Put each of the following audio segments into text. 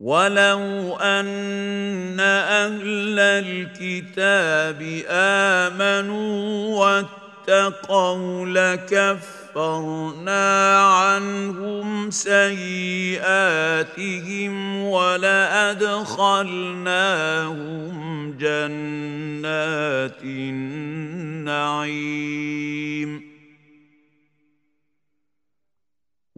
ولو ان أهل الكتاب امنوا واتقوا لكفرنا عنهم سيئاتهم ولادخلناهم جنات النعيم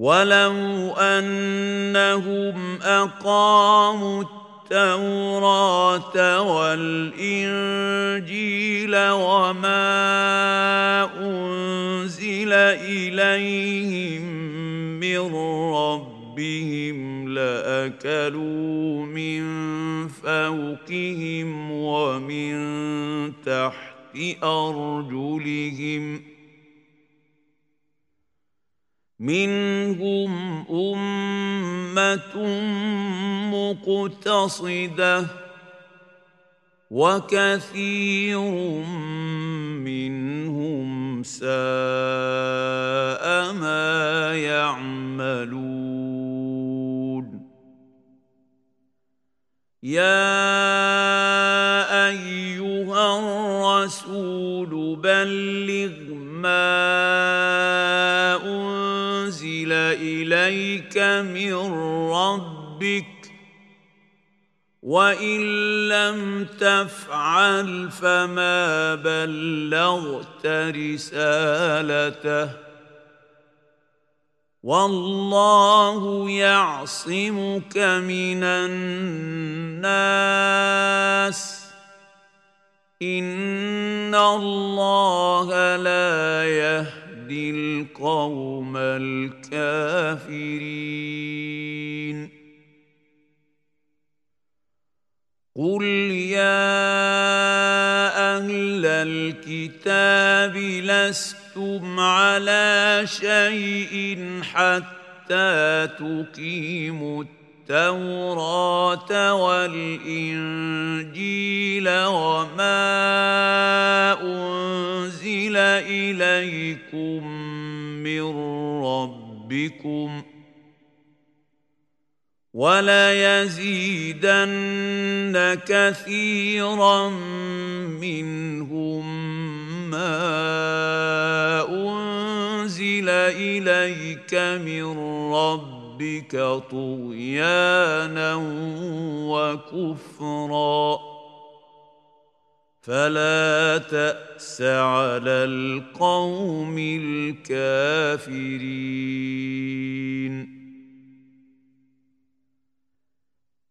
ولو انهم اقاموا التوراه والانجيل وما انزل اليهم من ربهم لاكلوا من فوقهم ومن تحت ارجلهم ۖ منهم أمة مقتصدة وكثير منهم ساء ما يعملون. يا إليك من ربك وإن لم تفعل فما بلغت رسالته والله يعصمك من الناس إن الله لا يهدي يهدي القوم الكافرين. قل يا أهل الكتاب لستم على شيء حتى تقيموا التوراة والإنجيل وما إليكم من ربكم وليزيدن كثيرا منهم ما أنزل إليك من ربك طغيانا وكفرا فلا تأس على القوم الكافرين.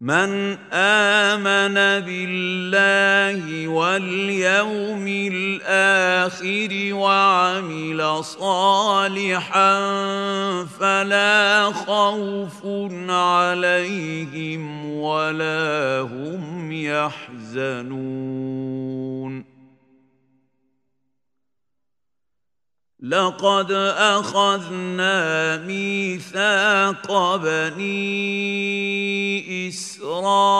من آمن بالله واليوم الآخر وعمل صالحا فلا خوف عليهم ولا هم يحزنون. لقد أخذنا ميثاق بني إسرائيل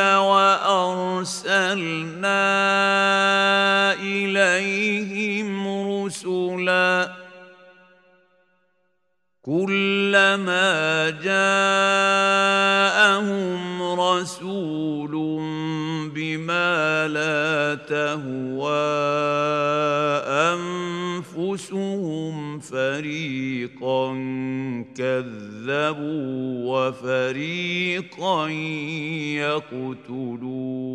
وأرسلنا إليهم رسلا كلما جاءهم رسول لا تهوى أنفسهم فريقا كذبوا وفريقا يقتلون